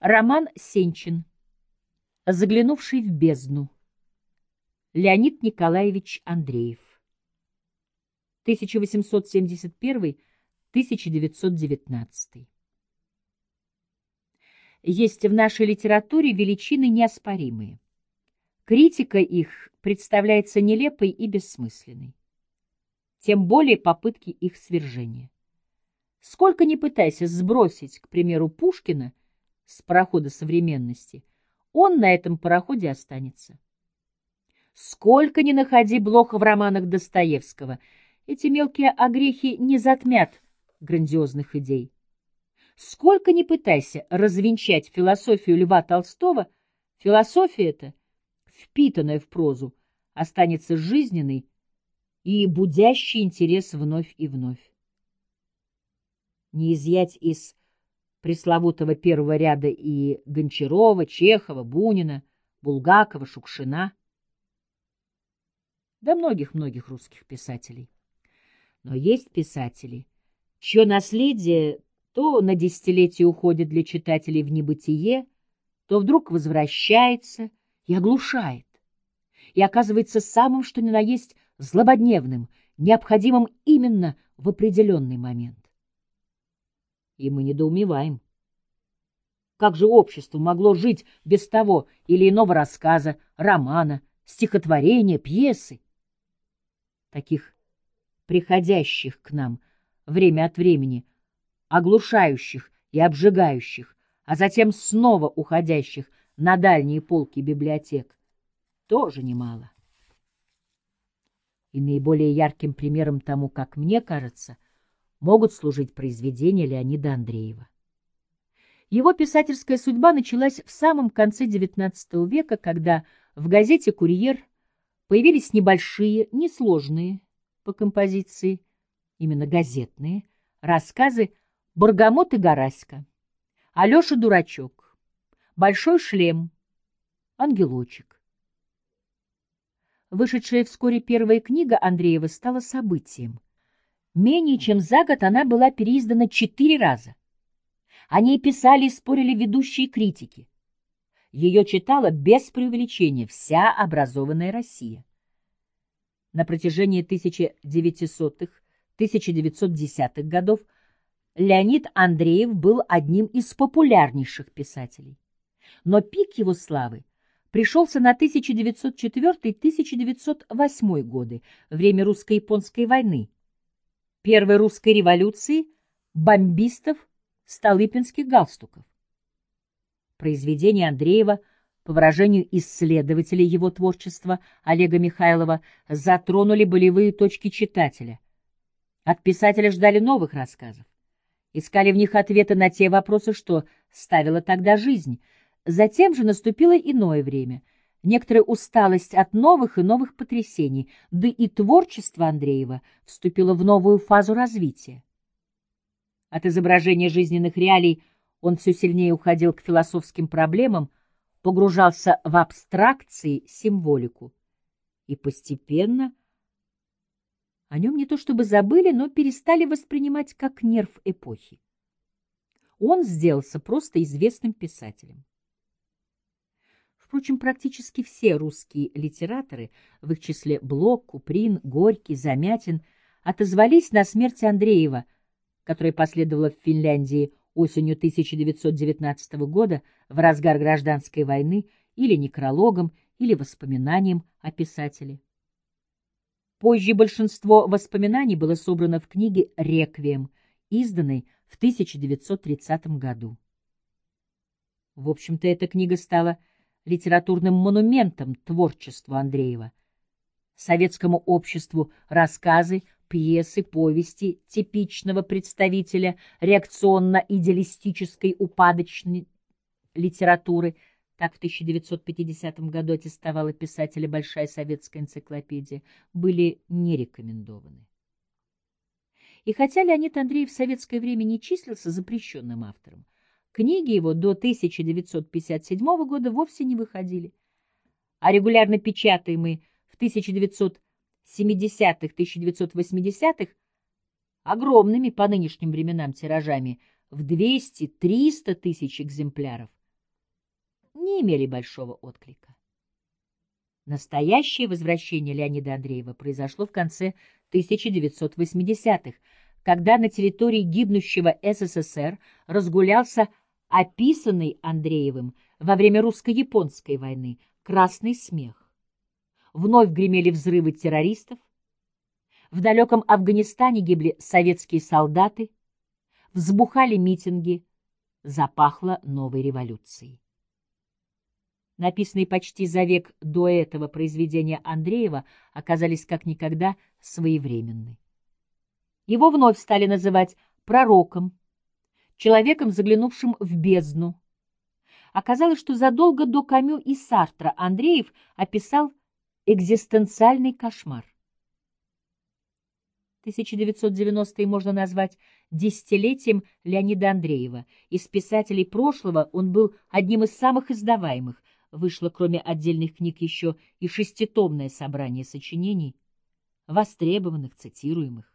Роман Сенчин. Заглянувший в бездну. Леонид Николаевич Андреев. 1871-1919. Есть в нашей литературе величины неоспоримые. Критика их представляется нелепой и бессмысленной. Тем более попытки их свержения. Сколько ни пытайся сбросить, к примеру, Пушкина с парохода современности, он на этом пароходе останется. Сколько ни находи Блоха в романах Достоевского, эти мелкие огрехи не затмят грандиозных идей. Сколько ни пытайся развенчать философию Льва Толстого, философия эта, впитанная в прозу, останется жизненной и будящий интерес вновь и вновь. Не изъять из пресловутого первого ряда и Гончарова, Чехова, Бунина, Булгакова, Шукшина, да многих-многих русских писателей. Но есть писатели, чье наследие то на десятилетие уходит для читателей в небытие, то вдруг возвращается и оглушает, и оказывается самым, что ни на есть, злободневным, необходимым именно в определенный момент. И мы недоумеваем. Как же общество могло жить без того или иного рассказа, романа, стихотворения, пьесы? Таких приходящих к нам время от времени – оглушающих и обжигающих, а затем снова уходящих на дальние полки библиотек, тоже немало. И наиболее ярким примером тому, как мне кажется, могут служить произведения Леонида Андреева. Его писательская судьба началась в самом конце XIX века, когда в газете «Курьер» появились небольшие, несложные по композиции, именно газетные, рассказы Баргамот и Гораська, Алеша Дурачок, Большой шлем, Ангелочек. Вышедшая вскоре первая книга Андреева стала событием. Менее чем за год она была переиздана четыре раза. О ней писали и спорили ведущие критики. Ее читала без преувеличения вся образованная Россия. На протяжении 1900-1910-х годов Леонид Андреев был одним из популярнейших писателей. Но пик его славы пришелся на 1904-1908 годы, время русско-японской войны, первой русской революции, бомбистов, столыпинских галстуков. Произведения Андреева, по выражению исследователей его творчества Олега Михайлова, затронули болевые точки читателя. От писателя ждали новых рассказов искали в них ответы на те вопросы, что ставила тогда жизнь. Затем же наступило иное время, некоторая усталость от новых и новых потрясений, да и творчество Андреева вступило в новую фазу развития. От изображения жизненных реалий он все сильнее уходил к философским проблемам, погружался в абстракции, символику. И постепенно – о нем не то чтобы забыли, но перестали воспринимать как нерв эпохи. Он сделался просто известным писателем. Впрочем, практически все русские литераторы, в их числе Блок, Куприн, Горький, Замятин, отозвались на смерть Андреева, которая последовала в Финляндии осенью 1919 года в разгар гражданской войны или некрологом, или воспоминанием о писателе. Позже большинство воспоминаний было собрано в книге «Реквием», изданной в 1930 году. В общем-то, эта книга стала литературным монументом творчеству Андреева. Советскому обществу рассказы, пьесы, повести типичного представителя реакционно-идеалистической упадочной литературы – так в 1950 году аттестовала писателя Большая советская энциклопедия, были не рекомендованы. И хотя Леонид Андреев в советское время не числился запрещенным автором, книги его до 1957 года вовсе не выходили, а регулярно печатаемые в 1970-1980-х огромными по нынешним временам тиражами в 200-300 тысяч экземпляров не имели большого отклика. Настоящее возвращение Леонида Андреева произошло в конце 1980-х, когда на территории гибнущего СССР разгулялся описанный Андреевым во время русско-японской войны красный смех. Вновь гремели взрывы террористов, в далеком Афганистане гибли советские солдаты, взбухали митинги, запахло новой революцией. Написанные почти за век до этого произведения Андреева оказались как никогда своевременны. Его вновь стали называть пророком, человеком, заглянувшим в бездну. Оказалось, что задолго до Камю и Сартра Андреев описал экзистенциальный кошмар. 1990-е можно назвать десятилетием Леонида Андреева. Из писателей прошлого он был одним из самых издаваемых. Вышло, кроме отдельных книг, еще и шеститомное собрание сочинений, востребованных, цитируемых.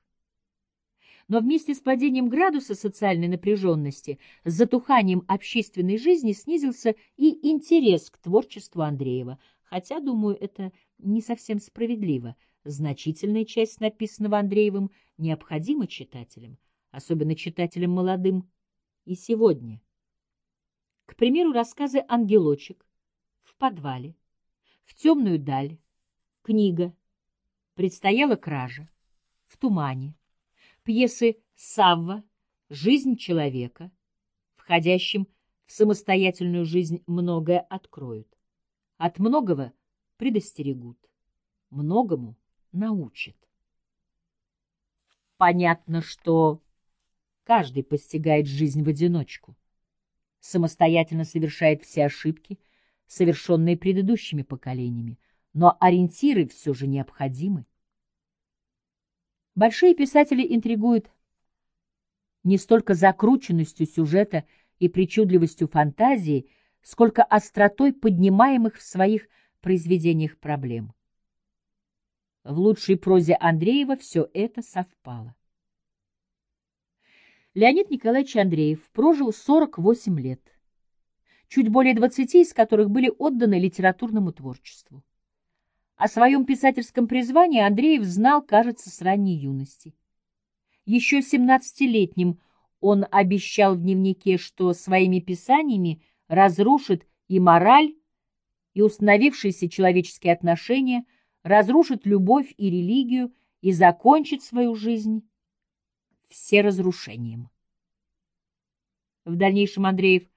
Но вместе с падением градуса социальной напряженности, с затуханием общественной жизни снизился и интерес к творчеству Андреева, хотя, думаю, это не совсем справедливо – значительная часть написанного Андреевым необходима читателям, особенно читателям молодым, и сегодня. К примеру, рассказы «Ангелочек», «В подвале», «В темную даль», «Книга», «Предстояла кража», «В тумане», пьесы «Савва», «Жизнь человека», входящим в самостоятельную жизнь многое откроют, от многого предостерегут, многому научит. Понятно, что каждый постигает жизнь в одиночку, самостоятельно совершает все ошибки, совершенные предыдущими поколениями, но ориентиры все же необходимы. Большие писатели интригуют не столько закрученностью сюжета и причудливостью фантазии, сколько остротой поднимаемых в своих произведениях проблем. В лучшей прозе Андреева все это совпало. Леонид Николаевич Андреев прожил 48 лет, чуть более 20 из которых были отданы литературному творчеству. О своем писательском призвании Андреев знал, кажется, с ранней юности. Еще 17-летним он обещал в дневнике, что своими писаниями разрушит и мораль, и установившиеся человеческие отношения – разрушит любовь и религию и закончит свою жизнь все разрушением. В дальнейшем Андреев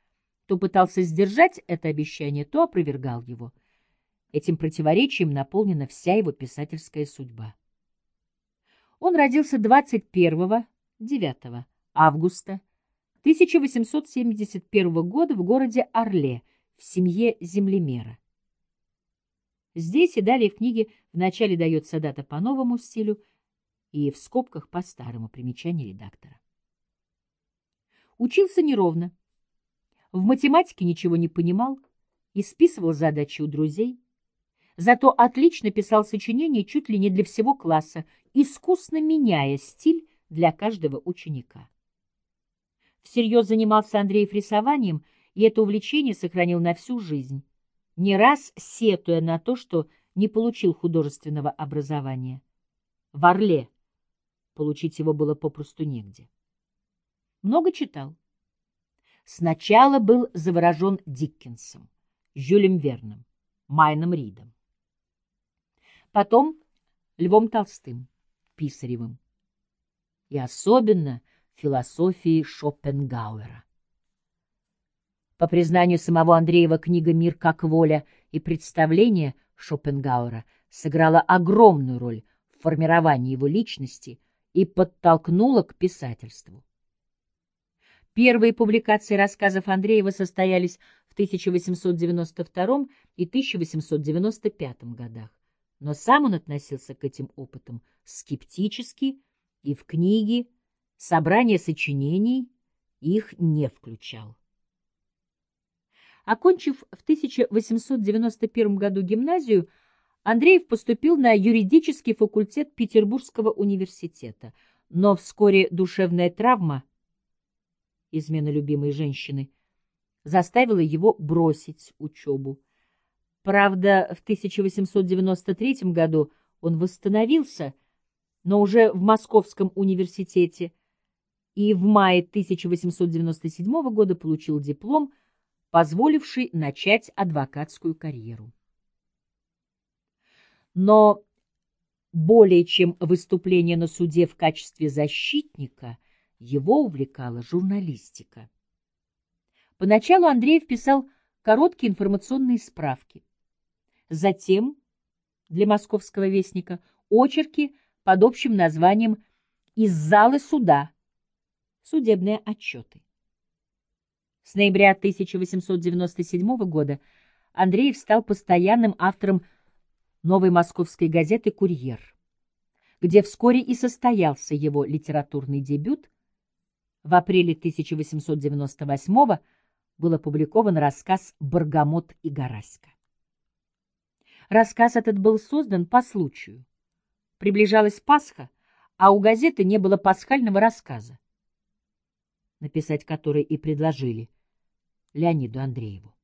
то пытался сдержать это обещание, то опровергал его. Этим противоречием наполнена вся его писательская судьба. Он родился 21-9 августа 1871 года в городе Орле в семье землемера. Здесь и далее в книге вначале дается дата по новому стилю и в скобках по старому примечанию редактора. Учился неровно. В математике ничего не понимал и списывал задачи у друзей. Зато отлично писал сочинения чуть ли не для всего класса, искусно меняя стиль для каждого ученика. Всерьез занимался Андреев рисованием, и это увлечение сохранил на всю жизнь не раз сетуя на то, что не получил художественного образования. В Орле получить его было попросту негде. Много читал. Сначала был заворожен Диккенсом, Жюлем Верном, Майном Ридом. Потом Львом Толстым, Писаревым. И особенно философией Шопенгауэра. По признанию самого Андреева, книга «Мир как воля» и представление Шопенгауэра сыграла огромную роль в формировании его личности и подтолкнула к писательству. Первые публикации рассказов Андреева состоялись в 1892 и 1895 годах, но сам он относился к этим опытам скептически и в книге «Собрание сочинений» их не включал. Окончив в 1891 году гимназию, Андреев поступил на юридический факультет Петербургского университета, но вскоре душевная травма, измена любимой женщины, заставило его бросить учебу. Правда, в 1893 году он восстановился, но уже в Московском университете, и в мае 1897 года получил диплом, позволивший начать адвокатскую карьеру. Но более чем выступление на суде в качестве защитника, его увлекала журналистика. Поначалу Андреев писал короткие информационные справки. Затем для московского вестника очерки под общим названием «Из залы суда. Судебные отчеты». С ноября 1897 года Андреев стал постоянным автором новой московской газеты «Курьер», где вскоре и состоялся его литературный дебют. В апреле 1898 был опубликован рассказ «Баргамот и Гораська». Рассказ этот был создан по случаю. Приближалась Пасха, а у газеты не было пасхального рассказа, написать который и предложили Леониду Андрееву.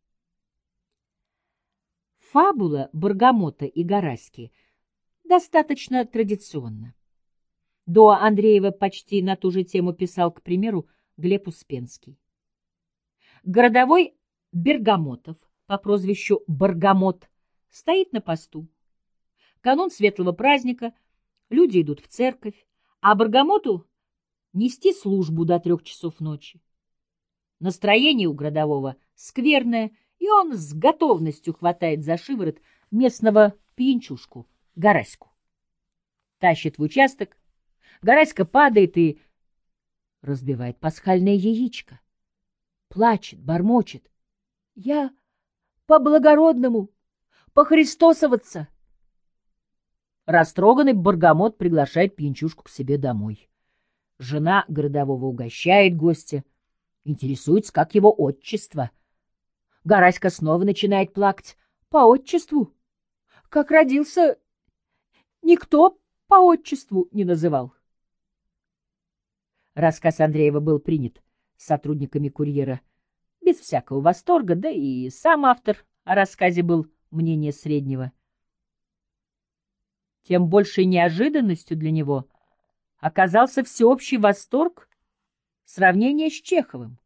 Фабула Баргамота и Гораськи достаточно традиционна. До Андреева почти на ту же тему писал, к примеру, Глеб Успенский. Городовой Бергамотов по прозвищу Баргамот стоит на посту. Канун светлого праздника, люди идут в церковь, а Баргамоту нести службу до трех часов ночи. Настроение у городового скверное, и он с готовностью хватает за шиворот местного пьянчушку, Гараську. Тащит в участок, Гараська падает и разбивает пасхальное яичко. Плачет, бормочет. Я по-благородному похристосоваться. Растроганный Баргамот приглашает пьянчушку к себе домой. Жена городового угощает гостя, интересуется, как его отчество. Гараська снова начинает плакать. По отчеству. Как родился, никто по отчеству не называл. Рассказ Андреева был принят сотрудниками курьера без всякого восторга, да и сам автор о рассказе был мнение среднего. Тем большей неожиданностью для него оказался всеобщий восторг сравнения с Чеховым.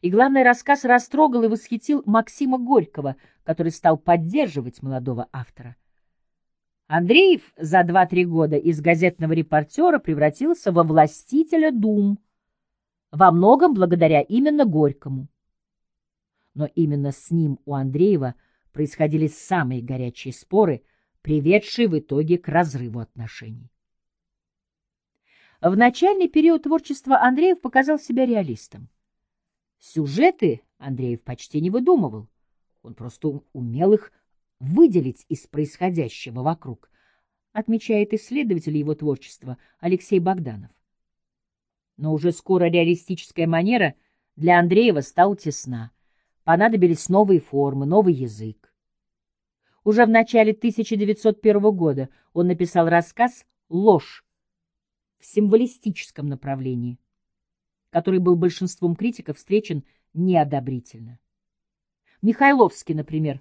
И главный рассказ растрогал и восхитил Максима Горького, который стал поддерживать молодого автора. Андреев за два-три года из газетного репортера превратился во властителя дум, во многом благодаря именно Горькому. Но именно с ним у Андреева – происходили самые горячие споры, приведшие в итоге к разрыву отношений. В начальный период творчества Андреев показал себя реалистом. Сюжеты Андреев почти не выдумывал, он просто умел их выделить из происходящего вокруг, отмечает исследователь его творчества Алексей Богданов. Но уже скоро реалистическая манера для Андреева стала тесна, понадобились новые формы, новый язык. Уже в начале 1901 года он написал рассказ «Ложь» в символистическом направлении, который был большинством критиков встречен неодобрительно. Михайловский, например,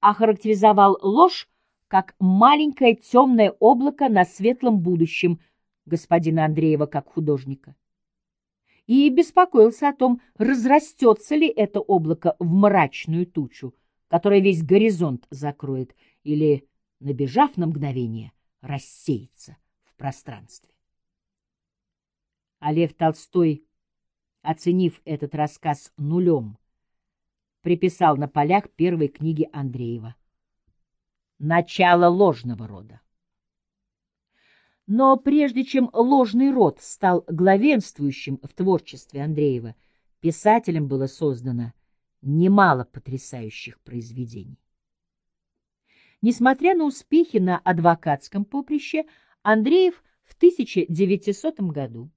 охарактеризовал ложь как маленькое темное облако на светлом будущем господина Андреева как художника. И беспокоился о том, разрастется ли это облако в мрачную тучу, которая весь горизонт закроет или, набежав на мгновение, рассеется в пространстве. А Лев Толстой, оценив этот рассказ нулем, приписал на полях первой книги Андреева «Начало ложного рода». Но прежде чем ложный род стал главенствующим в творчестве Андреева, писателем было создано немало потрясающих произведений. Несмотря на успехи на адвокатском поприще, Андреев в 1900 году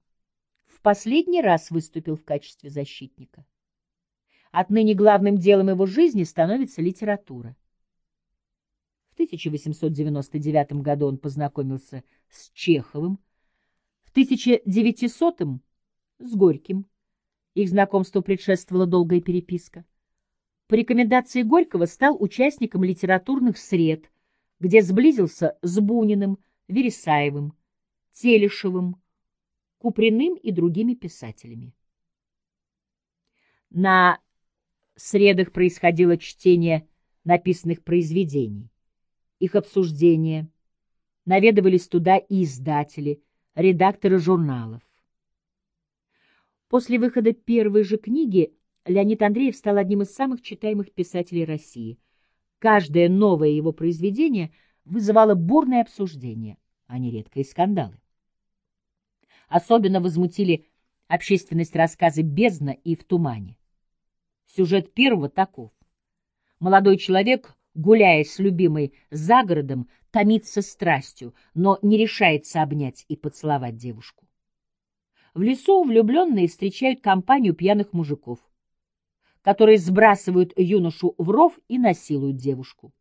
в последний раз выступил в качестве защитника. Отныне главным делом его жизни становится литература. В 1899 году он познакомился с Чеховым, в 1900 с Горьким Их знакомству предшествовала долгая переписка. По рекомендации Горького стал участником литературных сред, где сблизился с Буниным, Вересаевым, Телешевым, Куприным и другими писателями. На средах происходило чтение написанных произведений, их обсуждение, наведывались туда и издатели, редакторы журналов. После выхода первой же книги Леонид Андреев стал одним из самых читаемых писателей России. Каждое новое его произведение вызывало бурное обсуждение, а нередко и скандалы. Особенно возмутили общественность рассказы «Бездна» и «В тумане». Сюжет первого таков. Молодой человек, гуляя с любимой за городом, томится страстью, но не решается обнять и поцеловать девушку. В лесу влюбленные встречают компанию пьяных мужиков, которые сбрасывают юношу в ров и насилуют девушку.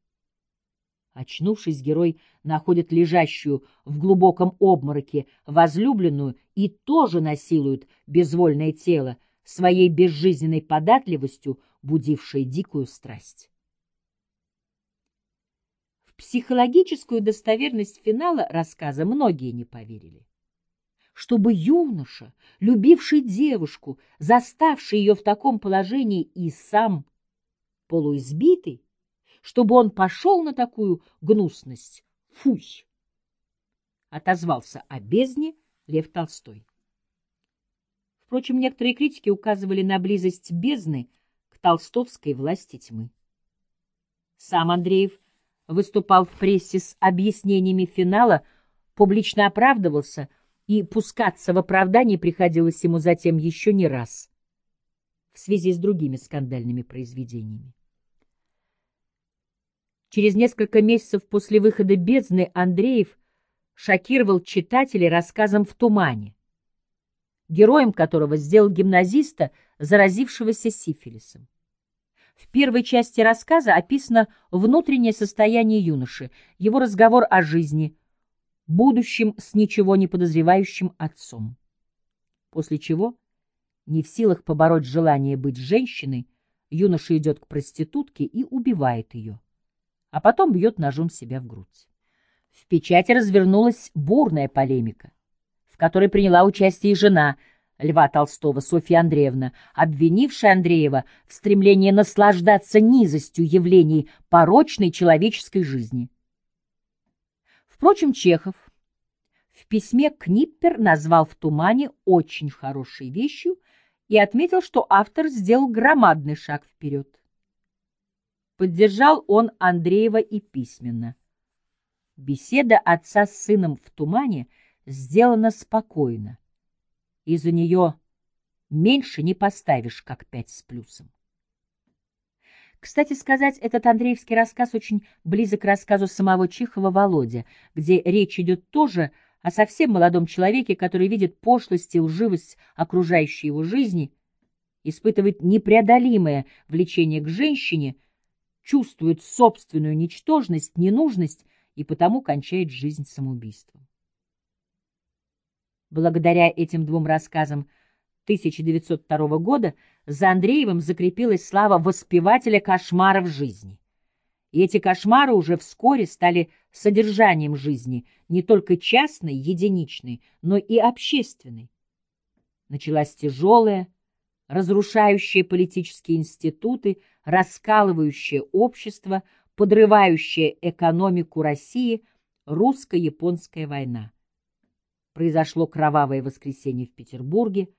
Очнувшись, герой находит лежащую в глубоком обмороке возлюбленную и тоже насилует безвольное тело, своей безжизненной податливостью будившее дикую страсть. В психологическую достоверность финала рассказа многие не поверили. Чтобы юноша, любивший девушку, заставший ее в таком положении и сам полуизбитый, чтобы он пошел на такую гнусность, фуй! Отозвался о бездне Лев Толстой. Впрочем, некоторые критики указывали на близость бездны к толстовской власти тьмы. Сам Андреев выступал в прессе с объяснениями финала, публично оправдывался, и пускаться в оправдание приходилось ему затем еще не раз в связи с другими скандальными произведениями. Через несколько месяцев после выхода «Бездны» Андреев шокировал читателей рассказом «В тумане», героем которого сделал гимназиста, заразившегося сифилисом. В первой части рассказа описано внутреннее состояние юноши, его разговор о жизни, будущем с ничего не подозревающим отцом. После чего, не в силах побороть желание быть женщиной, юноша идет к проститутке и убивает ее, а потом бьет ножом себя в грудь. В печати развернулась бурная полемика в которой приняла участие и жена Льва Толстого, Софья Андреевна, обвинившая Андреева в стремлении наслаждаться низостью явлений порочной человеческой жизни. Впрочем, Чехов в письме Книппер назвал в «Тумане» очень хорошей вещью и отметил, что автор сделал громадный шаг вперед. Поддержал он Андреева и письменно. Беседа отца с сыном в «Тумане» — сделана спокойно, и за нее меньше не поставишь, как пять с плюсом. Кстати сказать, этот Андреевский рассказ очень близок к рассказу самого Чехова «Володя», где речь идет тоже о совсем молодом человеке, который видит пошлость и лживость окружающей его жизни, испытывает непреодолимое влечение к женщине, чувствует собственную ничтожность, ненужность и потому кончает жизнь самоубийством. Благодаря этим двум рассказам 1902 года за Андреевым закрепилась слава воспевателя кошмаров жизни. И эти кошмары уже вскоре стали содержанием жизни, не только частной, единичной, но и общественной. Началась тяжелая, разрушающая политические институты, раскалывающая общество, подрывающая экономику России русско-японская война произошло кровавое воскресенье в Петербурге,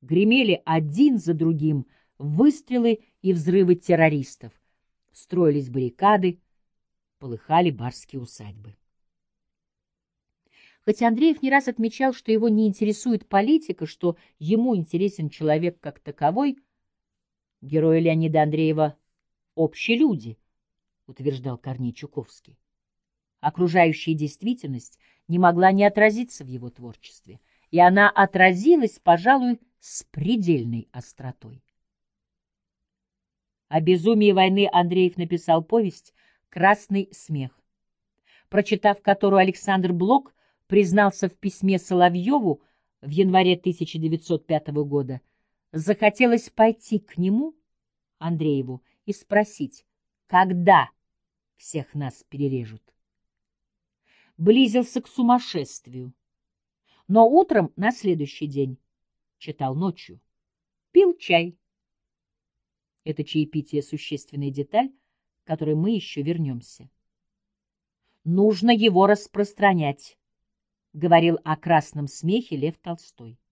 гремели один за другим выстрелы и взрывы террористов, строились баррикады, полыхали барские усадьбы. Хотя Андреев не раз отмечал, что его не интересует политика, что ему интересен человек как таковой, герои Леонида Андреева — общие люди, утверждал Корней Чуковский. Окружающая действительность не могла не отразиться в его творчестве, и она отразилась, пожалуй, с предельной остротой. О безумии войны Андреев написал повесть «Красный смех», прочитав которую Александр Блок признался в письме Соловьеву в январе 1905 года, захотелось пойти к нему, Андрееву, и спросить, когда всех нас перережут. Близился к сумасшествию. Но утром на следующий день читал ночью, пил чай. Это чаепитие — существенная деталь, к которой мы еще вернемся. Нужно его распространять, — говорил о красном смехе Лев Толстой.